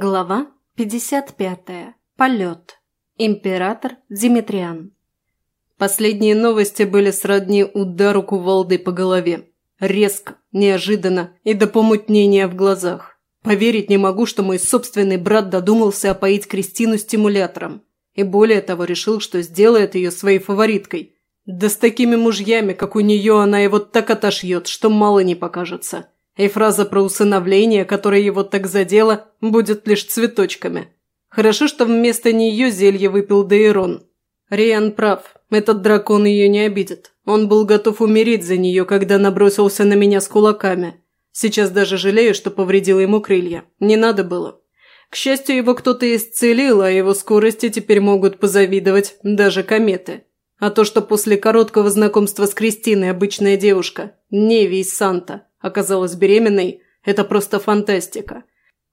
Глава 55. Полет. Император Димитриан. Последние новости были сродни удару кувалдой по голове. Резко, неожиданно и до помутнения в глазах. Поверить не могу, что мой собственный брат додумался опоить Кристину стимулятором. И более того, решил, что сделает ее своей фавориткой. Да с такими мужьями, как у нее, она его так отошьет, что мало не покажется. И фраза про усыновление, которая его так задела, будет лишь цветочками. Хорошо, что вместо нее зелье выпил Дейрон. Риан прав, этот дракон ее не обидит. Он был готов умереть за нее, когда набросился на меня с кулаками. Сейчас даже жалею, что повредил ему крылья. Не надо было. К счастью, его кто-то исцелил, а его скорости теперь могут позавидовать даже кометы. А то, что после короткого знакомства с Кристиной обычная девушка, Неви из Санта, оказалась беременной, это просто фантастика.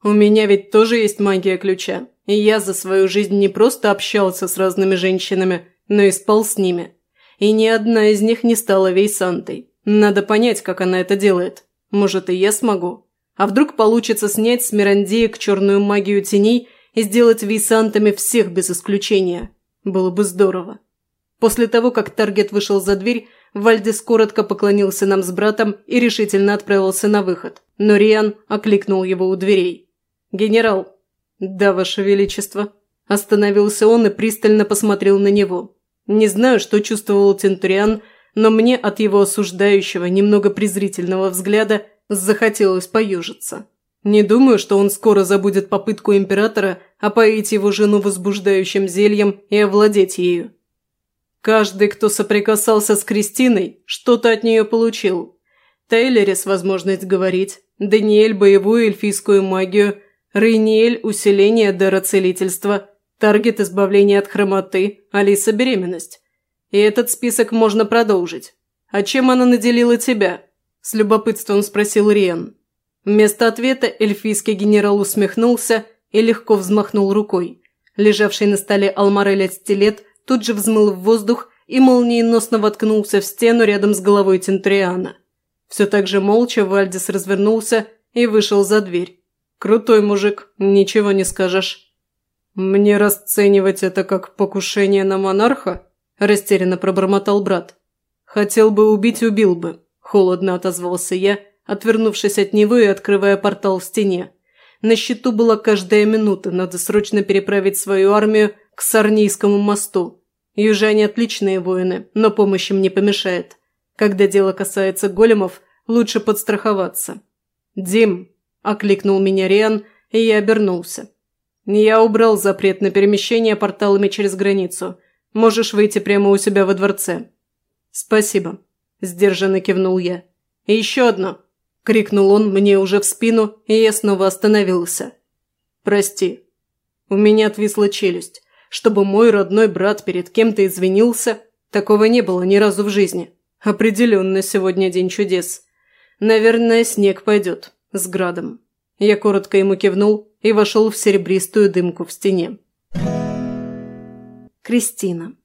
У меня ведь тоже есть магия ключа, и я за свою жизнь не просто общался с разными женщинами, но и спал с ними. И ни одна из них не стала Вейсантой. Надо понять, как она это делает. Может, и я смогу. А вдруг получится снять с Мирандеек черную магию теней и сделать Вейсантами всех без исключения? Было бы здорово. После того, как Таргет вышел за дверь, Вальдис коротко поклонился нам с братом и решительно отправился на выход. Но Риан окликнул его у дверей. «Генерал!» «Да, Ваше Величество!» Остановился он и пристально посмотрел на него. Не знаю, что чувствовал Тентуриан, но мне от его осуждающего, немного презрительного взгляда захотелось поюжиться. Не думаю, что он скоро забудет попытку императора опоить его жену возбуждающим зельем и овладеть ею. Каждый, кто соприкасался с Кристиной, что-то от нее получил. Тейлерис – возможность говорить, Даниэль – боевую эльфийскую магию, Рейниэль – усиление дара целительства, Таргет – избавление от хромоты, Алиса – беременность. И этот список можно продолжить. «А чем она наделила тебя?» – с любопытством спросил Риан. Вместо ответа эльфийский генерал усмехнулся и легко взмахнул рукой. Лежавший на столе Алмареля стилет тут же взмыл в воздух и молниеносно воткнулся в стену рядом с головой Тентриана. Все так же молча Вальдис развернулся и вышел за дверь. «Крутой мужик, ничего не скажешь». «Мне расценивать это как покушение на монарха?» – растерянно пробормотал брат. «Хотел бы убить, убил бы», – холодно отозвался я, отвернувшись от него и открывая портал в стене. На счету была каждая минута, надо срочно переправить свою армию к Сарнийскому мосту. Южане отличные воины, но помощь им не помешает. Когда дело касается големов, лучше подстраховаться. «Дим!» – окликнул меня Риан, и я обернулся. «Я убрал запрет на перемещение порталами через границу. Можешь выйти прямо у себя во дворце». «Спасибо», – сдержанно кивнул я. «И еще одно!» – крикнул он мне уже в спину, и я снова остановился. «Прости». У меня отвисла челюсть чтобы мой родной брат перед кем-то извинился. Такого не было ни разу в жизни. Определенно сегодня день чудес. Наверное, снег пойдет. С градом. Я коротко ему кивнул и вошел в серебристую дымку в стене. Кристина.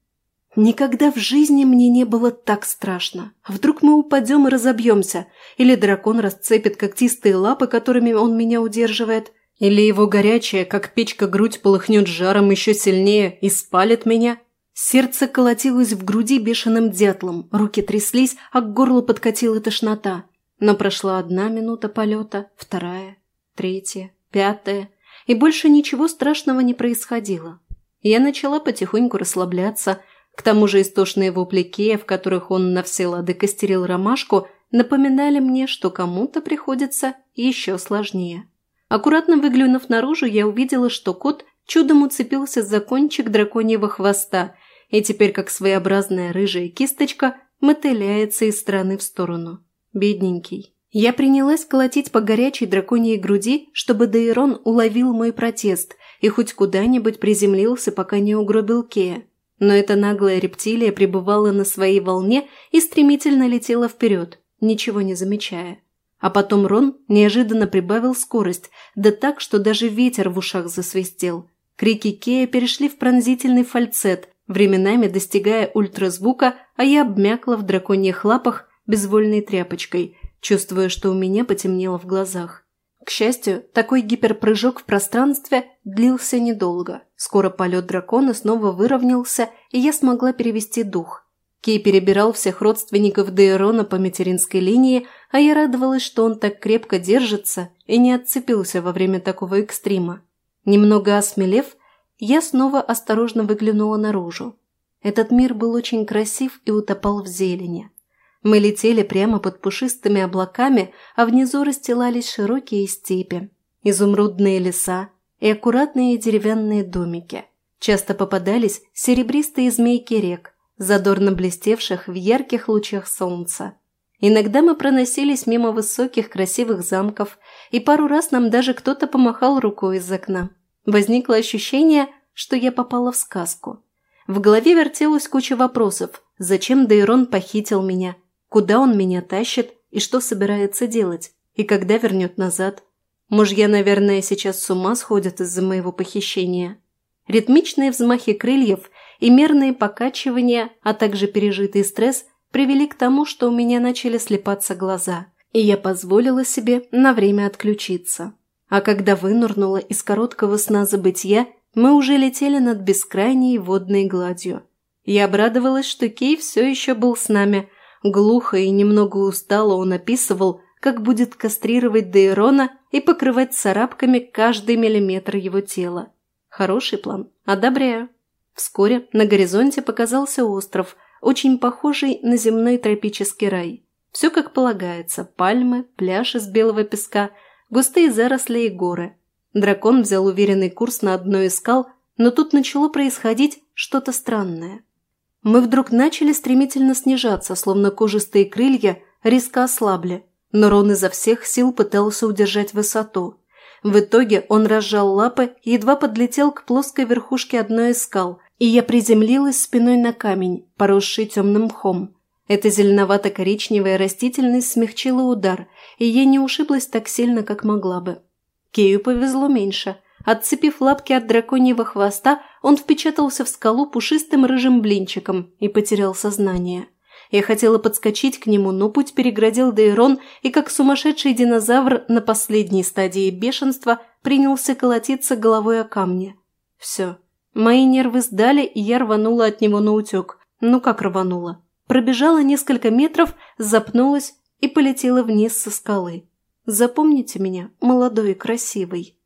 Никогда в жизни мне не было так страшно. Вдруг мы упадем и разобьемся, или дракон расцепит когтистые лапы, которыми он меня удерживает, или его горячая, как печка, грудь полыхнет жаром еще сильнее и спалит меня? Сердце колотилось в груди бешеным дятлом, руки тряслись, а к горлу подкатила тошнота. Но прошла одна минута полета, вторая, третья, пятая, и больше ничего страшного не происходило. Я начала потихоньку расслабляться, к тому же истошные вопли Кея, в которых он на все лады костерил ромашку, напоминали мне, что кому-то приходится еще сложнее. Аккуратно выглянув наружу, я увидела, что кот чудом уцепился за кончик драконьего хвоста и теперь, как своеобразная рыжая кисточка, мотыляется из стороны в сторону. Бедненький. Я принялась колотить по горячей драконьей груди, чтобы Дейрон уловил мой протест и хоть куда-нибудь приземлился, пока не угробил Кея. Но эта наглая рептилия пребывала на своей волне и стремительно летела вперед, ничего не замечая. А потом Рон неожиданно прибавил скорость, да так, что даже ветер в ушах засвистел. Крики Кея перешли в пронзительный фальцет, временами достигая ультразвука, а я обмякла в драконьих лапах безвольной тряпочкой, чувствуя, что у меня потемнело в глазах. К счастью, такой гиперпрыжок в пространстве длился недолго. Скоро полет дракона снова выровнялся, и я смогла перевести дух. Кей перебирал всех родственников Дейрона по материнской линии, а я радовалась, что он так крепко держится и не отцепился во время такого экстрима. Немного осмелев, я снова осторожно выглянула наружу. Этот мир был очень красив и утопал в зелени. Мы летели прямо под пушистыми облаками, а внизу расстилались широкие степи, изумрудные леса и аккуратные деревянные домики. Часто попадались серебристые змейки рек, задорно блестевших в ярких лучах солнца. Иногда мы проносились мимо высоких красивых замков, и пару раз нам даже кто-то помахал рукой из окна. Возникло ощущение, что я попала в сказку. В голове вертелась куча вопросов. Зачем Дейрон похитил меня? Куда он меня тащит и что собирается делать? И когда вернет назад? Мужья, наверное, сейчас с ума сходят из-за моего похищения. Ритмичные взмахи крыльев и мерные покачивания, а также пережитый стресс привели к тому, что у меня начали слепаться глаза, и я позволила себе на время отключиться. А когда вынырнула из короткого сна забытья, мы уже летели над бескрайней водной гладью. Я обрадовалась, что Кей все еще был с нами – Глухо и немного устало он описывал, как будет кастрировать Дейрона и покрывать царапками каждый миллиметр его тела. Хороший план. Одобряю. Вскоре на горизонте показался остров, очень похожий на земной тропический рай. Все как полагается. Пальмы, пляж из белого песка, густые заросли и горы. Дракон взял уверенный курс на одной из скал, но тут начало происходить что-то странное. Мы вдруг начали стремительно снижаться, словно кожистые крылья резко ослабли, но Рон изо всех сил пытался удержать высоту. В итоге он разжал лапы и едва подлетел к плоской верхушке одной из скал, и я приземлилась спиной на камень, поросший темным мхом. Эта зеленовато-коричневая растительность смягчила удар, и я не ушиблась так сильно, как могла бы. Кею повезло меньше – Отцепив лапки от драконьего хвоста, он впечатался в скалу пушистым рыжим блинчиком и потерял сознание. Я хотела подскочить к нему, но путь переградил Дейрон и, как сумасшедший динозавр на последней стадии бешенства, принялся колотиться головой о камни. Все. Мои нервы сдали, и я рванула от него на утек. Ну как рванула? Пробежала несколько метров, запнулась и полетела вниз со скалы. Запомните меня, молодой и красивый.